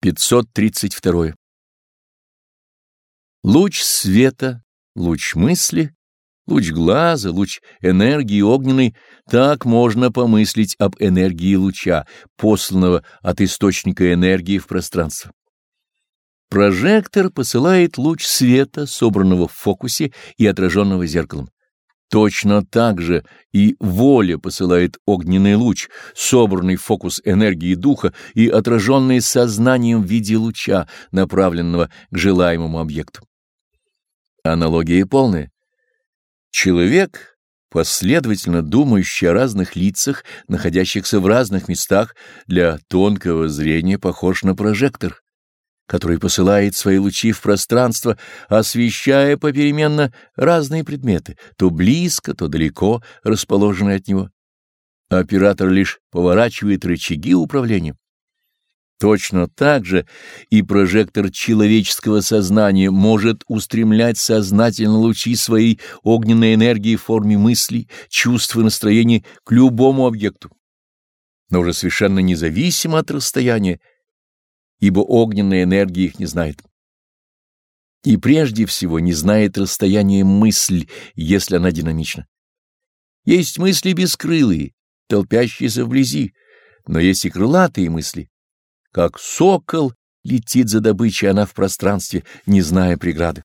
532. Луч света, луч мысли, луч глаза, луч энергии огненной — так можно помыслить об энергии луча, посланного от источника энергии в пространство. Прожектор посылает луч света, собранного в фокусе и отраженного зеркалом. Точно так же и воля посылает огненный луч, собранный фокус энергии духа и отраженный сознанием в виде луча, направленного к желаемому объекту. Аналогия полная. Человек, последовательно думающий о разных лицах, находящихся в разных местах, для тонкого зрения похож на прожектор который посылает свои лучи в пространство, освещая попеременно разные предметы, то близко, то далеко расположенные от него. Оператор лишь поворачивает рычаги управления. Точно так же и прожектор человеческого сознания может устремлять сознательно лучи своей огненной энергии в форме мыслей, чувств и настроений к любому объекту, но уже совершенно независимо от расстояния ибо огненная энергия их не знает. И прежде всего не знает расстояние мысль, если она динамична. Есть мысли бескрылые, толпящиеся вблизи, но есть и крылатые мысли. Как сокол летит за добычей она в пространстве, не зная преграды.